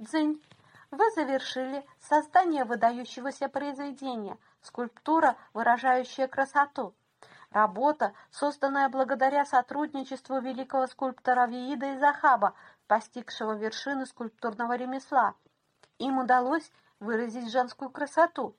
Дзынь. Вы завершили создание выдающегося произведения, скульптура, выражающая красоту. Работа, созданная благодаря сотрудничеству великого скульптора Виида и Захаба, постигшего вершины скульптурного ремесла. Им удалось выразить женскую красоту.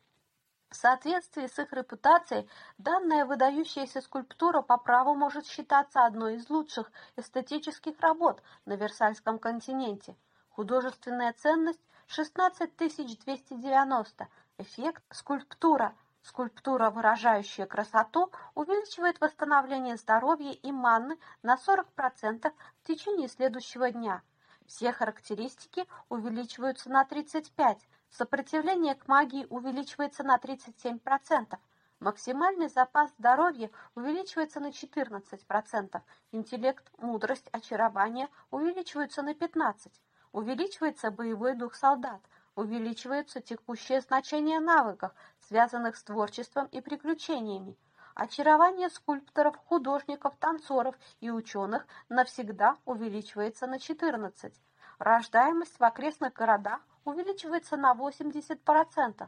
В соответствии с их репутацией, данная выдающаяся скульптура по праву может считаться одной из лучших эстетических работ на Версальском континенте. Художественная ценность 16290. Эффект скульптура. Скульптура, выражающая красоту, увеличивает восстановление здоровья и манны на 40% в течение следующего дня. Все характеристики увеличиваются на 35%. Сопротивление к магии увеличивается на 37%. Максимальный запас здоровья увеличивается на 14%. Интеллект, мудрость, очарование увеличиваются на 15%. Увеличивается боевой дух солдат. Увеличивается текущее значение навыков, связанных с творчеством и приключениями. Очарование скульпторов, художников, танцоров и ученых навсегда увеличивается на 14%. Рождаемость в окрестных городах увеличивается на 80%.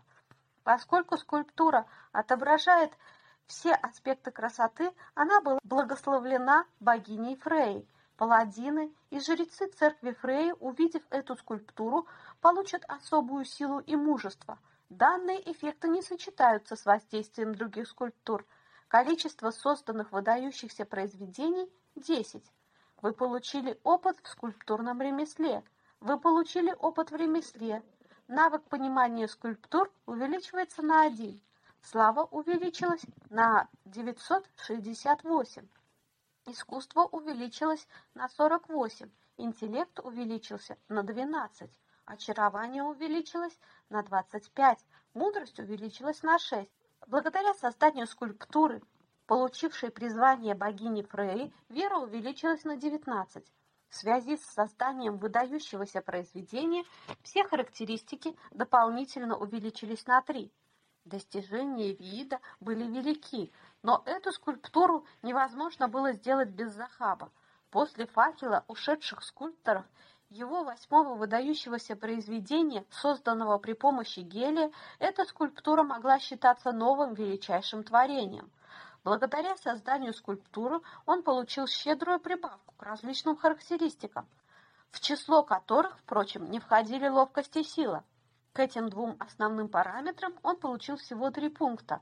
Поскольку скульптура отображает все аспекты красоты, она была благословлена богиней Фрей. Паладины и жрецы церкви Фреи, увидев эту скульптуру, получат особую силу и мужество. Данные эффекты не сочетаются с воздействием других скульптур. Количество созданных выдающихся произведений – 10. Вы получили опыт в скульптурном ремесле – вы получили опыт в ремесле. Навык понимания скульптур увеличивается на 1. Слава увеличилась на 968. Искусство увеличилось на 48. Интеллект увеличился на 12. Очарование увеличилось на 25. Мудрость увеличилась на 6. Благодаря созданию скульптуры, получившей призвание богини Фреи, вера увеличилась на 19. В связи с созданием выдающегося произведения все характеристики дополнительно увеличились на три. Достижения вида были велики, но эту скульптуру невозможно было сделать без Захаба. После факела ушедших скульпторов его восьмого выдающегося произведения, созданного при помощи гелия, эта скульптура могла считаться новым величайшим творением – Благодаря созданию скульптуры он получил щедрую прибавку к различным характеристикам, в число которых, впрочем, не входили ловкость и сила. К этим двум основным параметрам он получил всего три пункта,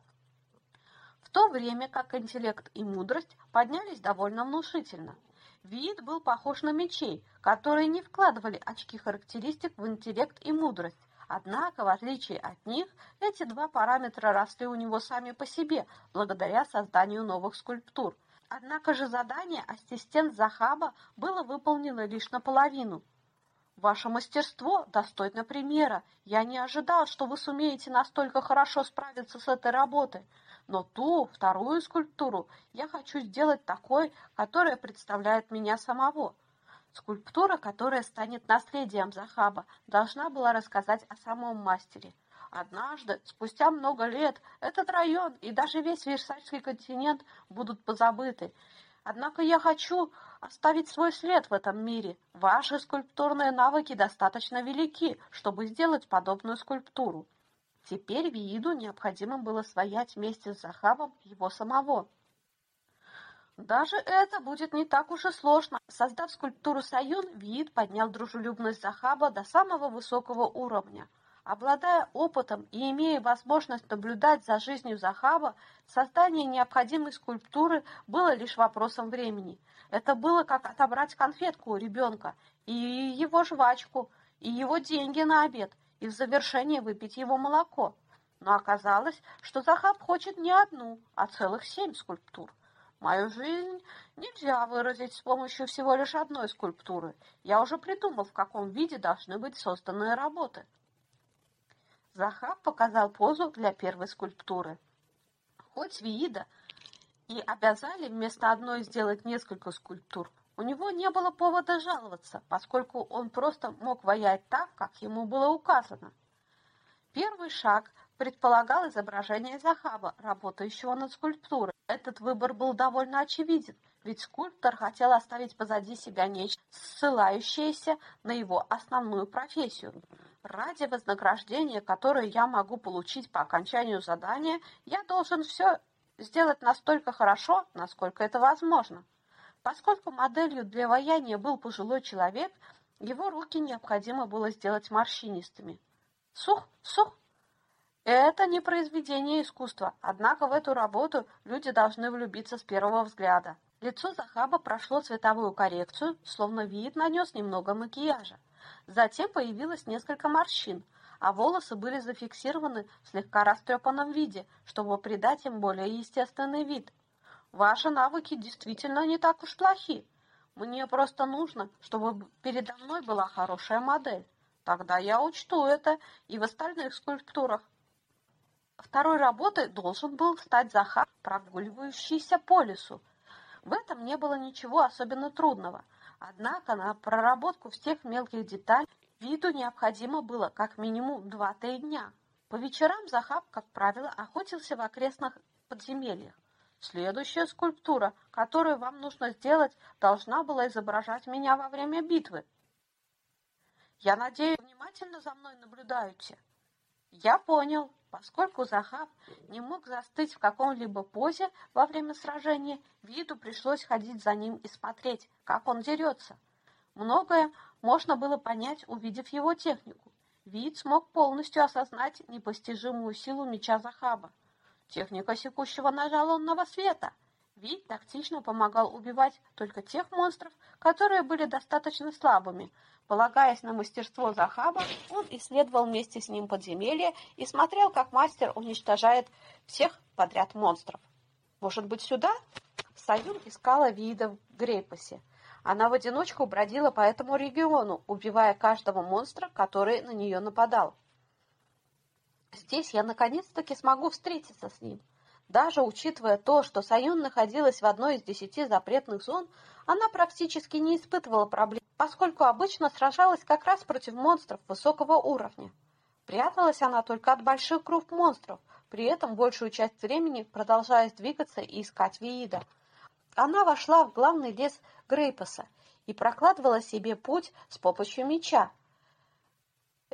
в то время как интеллект и мудрость поднялись довольно внушительно. Вид был похож на мечей, которые не вкладывали очки характеристик в интеллект и мудрость, Однако, в отличие от них, эти два параметра росли у него сами по себе, благодаря созданию новых скульптур. Однако же задание ассистент Захаба было выполнено лишь наполовину. Ваше мастерство достойно примера. Я не ожидал, что вы сумеете настолько хорошо справиться с этой работой. Но ту, вторую скульптуру, я хочу сделать такой, которая представляет меня самого. Скульптура, которая станет наследием Захаба, должна была рассказать о самом мастере. Однажды, спустя много лет, этот район и даже весь Версальский континент будут позабыты. Однако я хочу оставить свой след в этом мире. Ваши скульптурные навыки достаточно велики, чтобы сделать подобную скульптуру. Теперь Вииду необходимо было своять вместе с Захабом его самого. Даже это будет не так уж и сложно. Создав скульптуру Саюн, Виит поднял дружелюбность Захаба до самого высокого уровня. Обладая опытом и имея возможность наблюдать за жизнью Захаба, создание необходимой скульптуры было лишь вопросом времени. Это было как отобрать конфетку у ребенка, и его жвачку, и его деньги на обед, и в завершение выпить его молоко. Но оказалось, что Захаб хочет не одну, а целых семь скульптур. Мою жизнь нельзя выразить с помощью всего лишь одной скульптуры. Я уже придумал, в каком виде должны быть созданы работы. Захар показал позу для первой скульптуры. Хоть Виида и обязали вместо одной сделать несколько скульптур, у него не было повода жаловаться, поскольку он просто мог воять так, как ему было указано. Первый шаг предполагал изображение Захаба, работающего над скульптурой. Этот выбор был довольно очевиден, ведь скульптор хотел оставить позади себя нечто, ссылающееся на его основную профессию. Ради вознаграждения, которое я могу получить по окончанию задания, я должен все сделать настолько хорошо, насколько это возможно. Поскольку моделью для ваяния был пожилой человек, его руки необходимо было сделать морщинистыми. Сух, сух. Это не произведение искусства, однако в эту работу люди должны влюбиться с первого взгляда. Лицо Захаба прошло цветовую коррекцию, словно вид нанес немного макияжа. Затем появилось несколько морщин, а волосы были зафиксированы в слегка растрепанном виде, чтобы придать им более естественный вид. Ваши навыки действительно не так уж плохи. Мне просто нужно, чтобы передо мной была хорошая модель. Тогда я учту это и в остальных скульптурах. Второй работой должен был стать Захар, прогуливающийся по лесу. В этом не было ничего особенно трудного – Однако на проработку всех мелких деталей виду необходимо было как минимум 2-3 дня. По вечерам Захаб, как правило, охотился в окрестных подземельях. Следующая скульптура, которую вам нужно сделать, должна была изображать меня во время битвы. Я надеюсь, внимательно за мной наблюдаете. Я понял. Поскольку Захаб не мог застыть в каком-либо позе во время сражения, Виду пришлось ходить за ним и смотреть, как он дерется. Многое можно было понять, увидев его технику. Вид смог полностью осознать непостижимую силу меча Захаба. Техника секущего ножа лунного света. Вид тактично помогал убивать только тех монстров, которые были достаточно слабыми, Полагаясь на мастерство Захаба, он исследовал вместе с ним подземелье и смотрел, как мастер уничтожает всех подряд монстров. Может быть, сюда? Саюн искала вида в Грейпасе. Она в одиночку бродила по этому региону, убивая каждого монстра, который на нее нападал. Здесь я наконец-таки смогу встретиться с ним. Даже учитывая то, что Саюн находилась в одной из десяти запретных зон, она практически не испытывала проблем, поскольку обычно сражалась как раз против монстров высокого уровня. Пряталась она только от больших групп монстров, при этом большую часть времени продолжая двигаться и искать Виида. Она вошла в главный лес Грейпаса и прокладывала себе путь с помощью меча.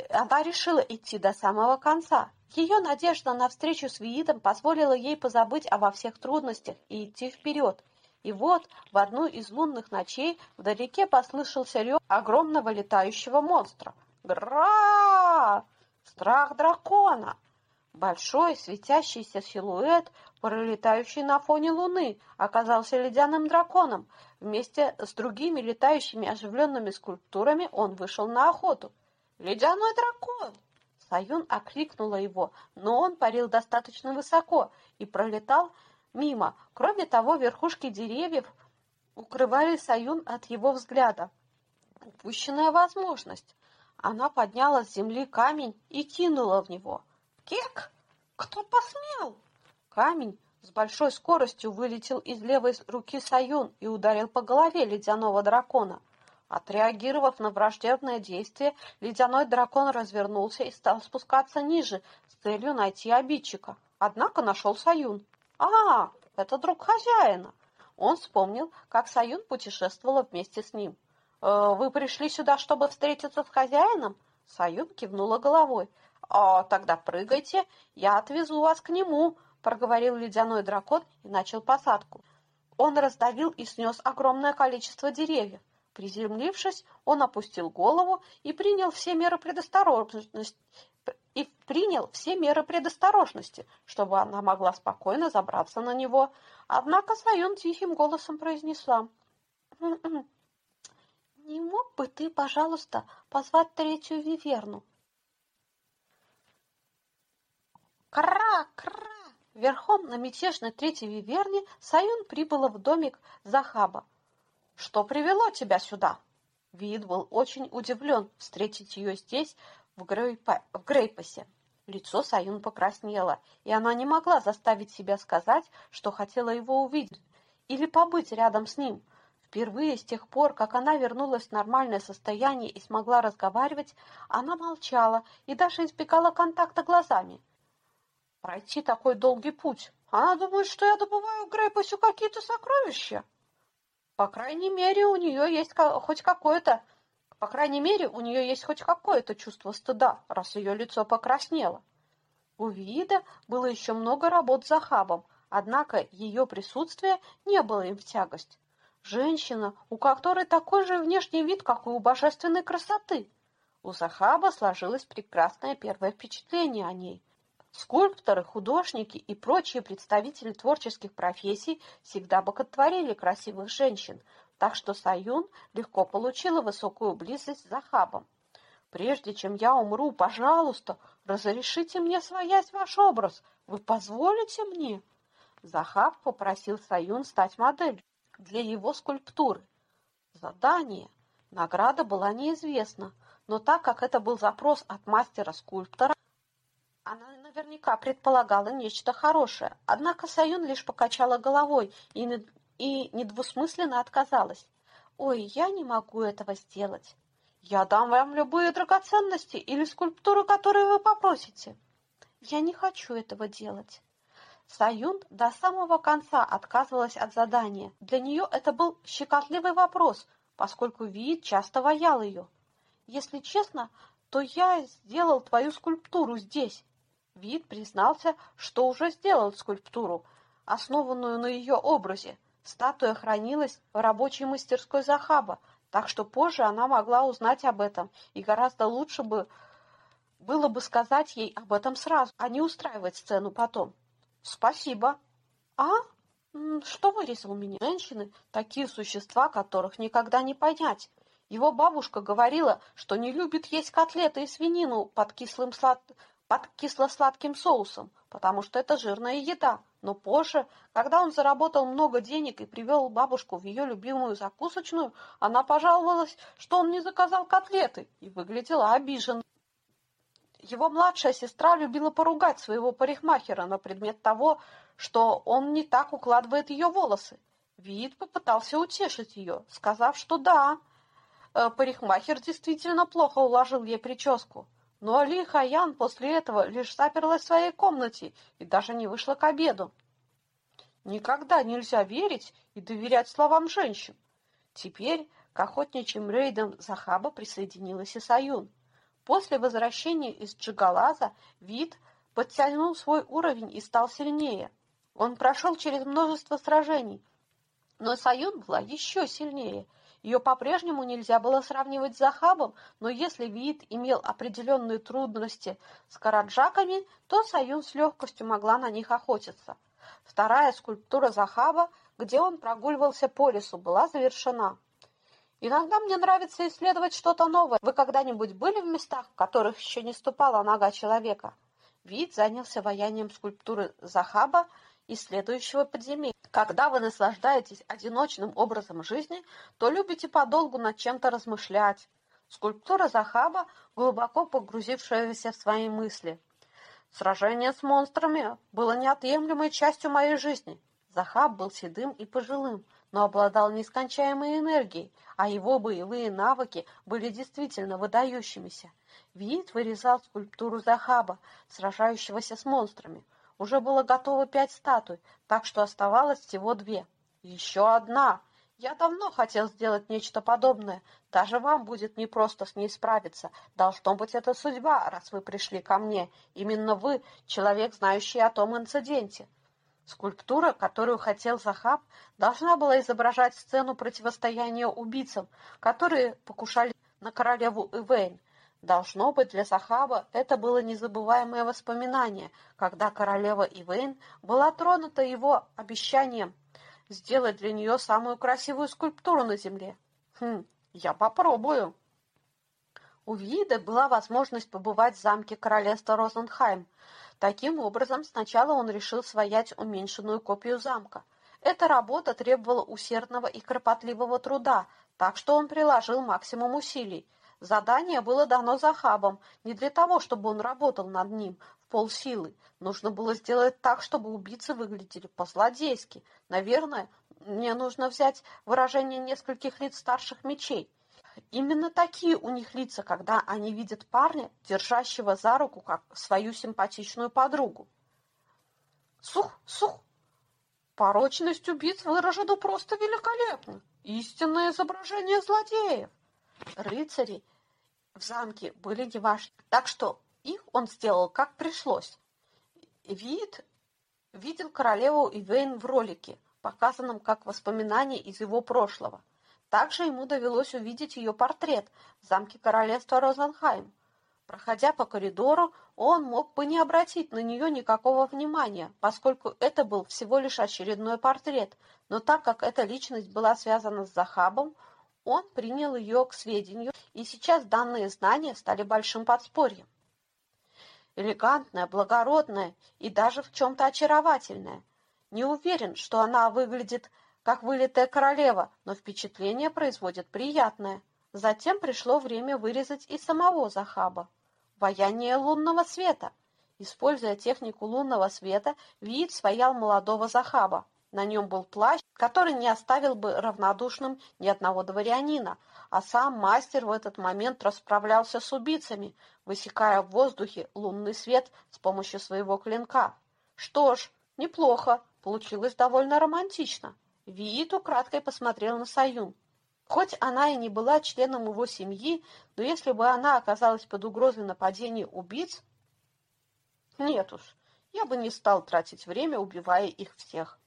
Она решила идти до самого конца, ее надежда на встречу с Виидом позволила ей позабыть обо всех трудностях и идти вперед. И вот в одну из лунных ночей вдалеке послышался рев огромного летающего монстра. Гра! Страх дракона! Большой светящийся силуэт, пролетающий на фоне луны, оказался ледяным драконом. Вместе с другими летающими оживленными скульптурами он вышел на охоту. «Ледяной дракон!» Саюн окликнула его, но он парил достаточно высоко и пролетал мимо. Кроме того, верхушки деревьев укрывали Саюн от его взгляда. Упущенная возможность. Она подняла с земли камень и кинула в него. «Кек! Кто посмел?» Камень с большой скоростью вылетел из левой руки Саюн и ударил по голове ледяного дракона. Отреагировав на враждебное действие, ледяной дракон развернулся и стал спускаться ниже с целью найти обидчика. Однако нашел Саюн. «А, это друг хозяина!» Он вспомнил, как Саюн путешествовала вместе с ним. «Э, «Вы пришли сюда, чтобы встретиться с хозяином?» Саюн кивнула головой. «А, тогда прыгайте, я отвезу вас к нему», — проговорил ледяной дракон и начал посадку. Он раздавил и снес огромное количество деревьев. Приземлившись, он опустил голову и принял все меры предосторожности, и принял все меры предосторожности, чтобы она могла спокойно забраться на него. Однако Сайон тихим голосом произнесла. «М-м, «Не мог бы ты, пожалуйста, позвать третью виверну?» «Кра! Кра!» Верхом на мятежной третьей виверне Саюн прибыла в домик Захаба. Что привело тебя сюда? Вид был очень удивлен встретить ее здесь, в, Грейпа... в Грейпасе. Лицо Саюн покраснело, и она не могла заставить себя сказать, что хотела его увидеть или побыть рядом с ним. Впервые с тех пор, как она вернулась в нормальное состояние и смогла разговаривать, она молчала и даже избегала контакта глазами. Пройти такой долгий путь. Она думает, что я добываю в Грейпасе какие-то сокровища. По крайней мере, у нее есть хоть какое-то... По крайней мере, у нее есть хоть какое-то чувство стыда, раз ее лицо покраснело. У Вида было еще много работ за хабом, однако ее присутствие не было им в тягость. Женщина, у которой такой же внешний вид, как и у божественной красоты. У Захаба сложилось прекрасное первое впечатление о ней. Скульпторы, художники и прочие представители творческих профессий всегда боготворили красивых женщин, так что Саюн легко получила высокую близость с Захабом. Прежде чем я умру, пожалуйста, разрешите мне своять ваш образ. Вы позволите мне? Захаб попросил Саюн стать моделью для его скульптуры. Задание. Награда была неизвестна, но так как это был запрос от мастера-скульптора, она наверняка предполагала нечто хорошее. Однако Саюн лишь покачала головой и, и недвусмысленно отказалась. «Ой, я не могу этого сделать. Я дам вам любые драгоценности или скульптуру, которую вы попросите. Я не хочу этого делать». Саюн до самого конца отказывалась от задания. Для нее это был щекотливый вопрос, поскольку вид часто ваял ее. «Если честно, то я сделал твою скульптуру здесь, Вид признался, что уже сделал скульптуру, основанную на ее образе. Статуя хранилась в рабочей мастерской Захаба, так что позже она могла узнать об этом, и гораздо лучше бы было бы сказать ей об этом сразу, а не устраивать сцену потом. «Спасибо». «А? Что вырезал меня?» Женщины — такие существа, которых никогда не понять. Его бабушка говорила, что не любит есть котлеты и свинину под кислым слад под кисло-сладким соусом, потому что это жирная еда. Но позже, когда он заработал много денег и привел бабушку в ее любимую закусочную, она пожаловалась, что он не заказал котлеты, и выглядела обиженной. Его младшая сестра любила поругать своего парикмахера на предмет того, что он не так укладывает ее волосы. Вид попытался утешить ее, сказав, что да, э, парикмахер действительно плохо уложил ей прическу. Но Ли Хаян после этого лишь заперлась в своей комнате и даже не вышла к обеду. Никогда нельзя верить и доверять словам женщин. Теперь к охотничьим рейдам Захаба присоединилась и Саюн. После возвращения из Джигалаза вид подтянул свой уровень и стал сильнее. Он прошел через множество сражений, но Саюн была еще сильнее – ее по-прежнему нельзя было сравнивать с Захабом, но если вид имел определенные трудности с караджаками, то Саюн с легкостью могла на них охотиться. Вторая скульптура Захаба, где он прогуливался по лесу, была завершена. Иногда мне нравится исследовать что-то новое. Вы когда-нибудь были в местах, в которых еще не ступала нога человека? Вид занялся ваянием скульптуры Захаба, исследующего подземелья. Когда вы наслаждаетесь одиночным образом жизни, то любите подолгу над чем-то размышлять. Скульптура Захаба, глубоко погрузившаяся в свои мысли. Сражение с монстрами было неотъемлемой частью моей жизни. Захаб был седым и пожилым, но обладал нескончаемой энергией, а его боевые навыки были действительно выдающимися. Вид вырезал скульптуру Захаба, сражающегося с монстрами – уже было готово пять статуй, так что оставалось всего две. Еще одна. Я давно хотел сделать нечто подобное. Даже вам будет непросто с ней справиться. Должно быть, это судьба, раз вы пришли ко мне. Именно вы, человек, знающий о том инциденте. Скульптура, которую хотел Захаб, должна была изображать сцену противостояния убийцам, которые покушали на королеву Ивейн. Должно быть, для Сахаба это было незабываемое воспоминание, когда королева Ивейн была тронута его обещанием сделать для нее самую красивую скульптуру на земле. Хм, я попробую. У Вида была возможность побывать в замке королевства Розенхайм. Таким образом, сначала он решил своять уменьшенную копию замка. Эта работа требовала усердного и кропотливого труда, так что он приложил максимум усилий. Задание было дано Захабом не для того, чтобы он работал над ним в полсилы. Нужно было сделать так, чтобы убийцы выглядели по-злодейски. Наверное, мне нужно взять выражение нескольких лиц старших мечей. Именно такие у них лица, когда они видят парня, держащего за руку как свою симпатичную подругу. Сух, сух! Порочность убийц выражена просто великолепно. Истинное изображение злодеев. Рыцари в замке были неважны, так что их он сделал как пришлось. Вид видел королеву Ивейн в ролике, показанном как воспоминание из его прошлого. Также ему довелось увидеть ее портрет в замке королевства Розенхайм. Проходя по коридору, он мог бы не обратить на нее никакого внимания, поскольку это был всего лишь очередной портрет, но так как эта личность была связана с Захабом, он принял ее к сведению, и сейчас данные знания стали большим подспорьем. Элегантная, благородная и даже в чем-то очаровательная. Не уверен, что она выглядит как вылитая королева, но впечатление производит приятное. Затем пришло время вырезать и самого Захаба. Вояние лунного света. Используя технику лунного света, Виит своял молодого Захаба. На нем был плащ, который не оставил бы равнодушным ни одного дворянина, а сам мастер в этот момент расправлялся с убийцами, высекая в воздухе лунный свет с помощью своего клинка. Что ж, неплохо, получилось довольно романтично. Виит украдкой посмотрел на Саюн. Хоть она и не была членом его семьи, но если бы она оказалась под угрозой нападения убийц... Нет уж, я бы не стал тратить время, убивая их всех.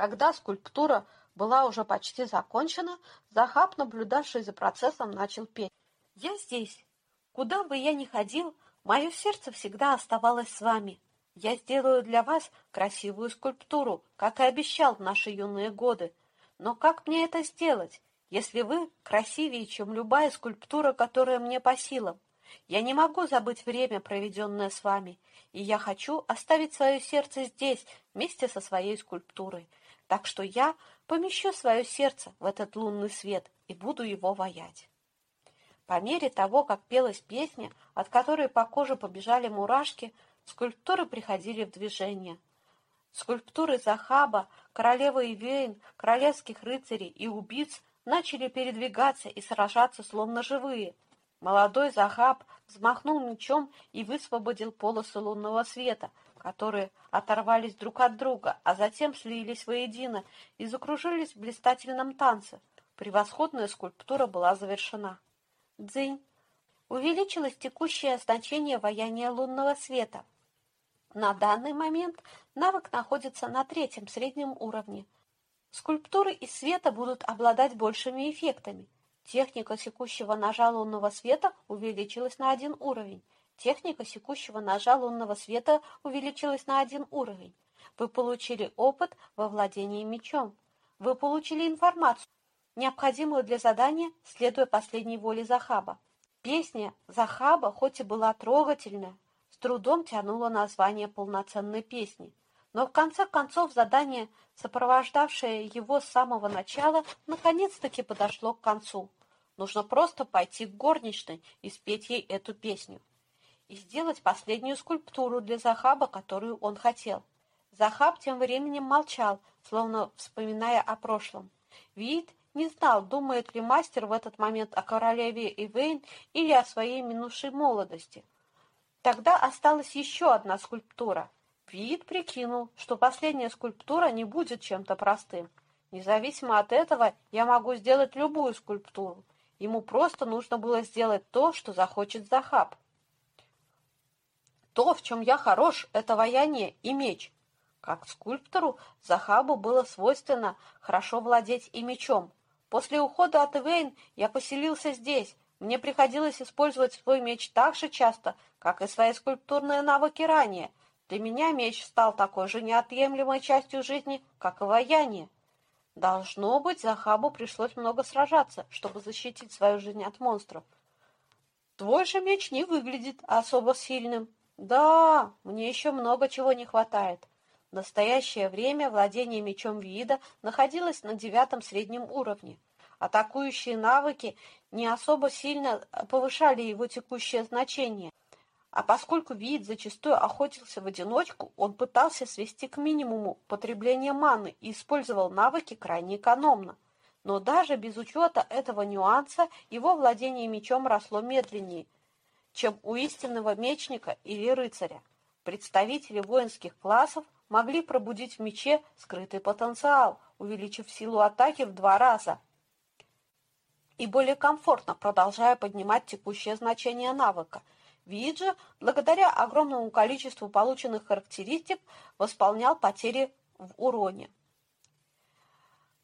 Когда скульптура была уже почти закончена, Захаб, наблюдавший за процессом, начал петь. «Я здесь. Куда бы я ни ходил, мое сердце всегда оставалось с вами. Я сделаю для вас красивую скульптуру, как и обещал в наши юные годы. Но как мне это сделать, если вы красивее, чем любая скульптура, которая мне по силам? Я не могу забыть время, проведенное с вами, и я хочу оставить свое сердце здесь, вместе со своей скульптурой. Так что я помещу свое сердце в этот лунный свет и буду его воять. По мере того, как пелась песня, от которой по коже побежали мурашки, скульптуры приходили в движение – Скульптуры Захаба, королевы Ивейн, королевских рыцарей и убийц начали передвигаться и сражаться словно живые. Молодой Захаб взмахнул мечом и высвободил полосы лунного света, которые оторвались друг от друга, а затем слились воедино и закружились в блистательном танце. Превосходная скульптура была завершена. Дзынь. Увеличилось текущее значение ваяния лунного света. На данный момент навык находится на третьем среднем уровне. Скульптуры из света будут обладать большими эффектами. Техника секущего ножа лунного света увеличилась на один уровень. Техника секущего ножа лунного света увеличилась на один уровень. Вы получили опыт во владении мечом. Вы получили информацию, необходимую для задания, следуя последней воле Захаба. Песня Захаба, хоть и была трогательная, трудом тянуло название полноценной песни. Но в конце концов задание, сопровождавшее его с самого начала, наконец-таки подошло к концу. Нужно просто пойти к горничной и спеть ей эту песню. И сделать последнюю скульптуру для Захаба, которую он хотел. Захаб тем временем молчал, словно вспоминая о прошлом. Вид не знал, думает ли мастер в этот момент о королеве Ивейн или о своей минувшей молодости. Тогда осталась еще одна скульптура. Вид прикинул, что последняя скульптура не будет чем-то простым. Независимо от этого, я могу сделать любую скульптуру. Ему просто нужно было сделать то, что захочет Захаб. То, в чем я хорош, это вояние и меч. Как скульптору, Захабу было свойственно хорошо владеть и мечом. После ухода от Ивейн я поселился здесь, мне приходилось использовать свой меч так же часто, как и свои скульптурные навыки ранее. Для меня меч стал такой же неотъемлемой частью жизни, как и вояние. Должно быть, Захабу пришлось много сражаться, чтобы защитить свою жизнь от монстров. Твой же меч не выглядит особо сильным. Да, мне еще много чего не хватает. В настоящее время владение мечом вида находилось на девятом среднем уровне. Атакующие навыки не особо сильно повышали его текущее значение. А поскольку вид зачастую охотился в одиночку, он пытался свести к минимуму потребление маны и использовал навыки крайне экономно. Но даже без учета этого нюанса его владение мечом росло медленнее, чем у истинного мечника или рыцаря. Представители воинских классов могли пробудить в мече скрытый потенциал, увеличив силу атаки в два раза и более комфортно, продолжая поднимать текущее значение навыка. Вид же, благодаря огромному количеству полученных характеристик, восполнял потери в уроне.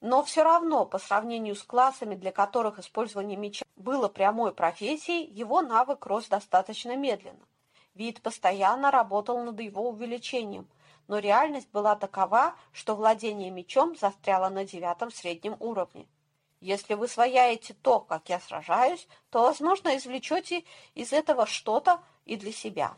Но все равно, по сравнению с классами, для которых использование меча было прямой профессией, его навык рос достаточно медленно. Вид постоянно работал над его увеличением, но реальность была такова, что владение мечом застряло на девятом среднем уровне. Если вы свояете то, как я сражаюсь, то, возможно, извлечете из этого что-то и для себя.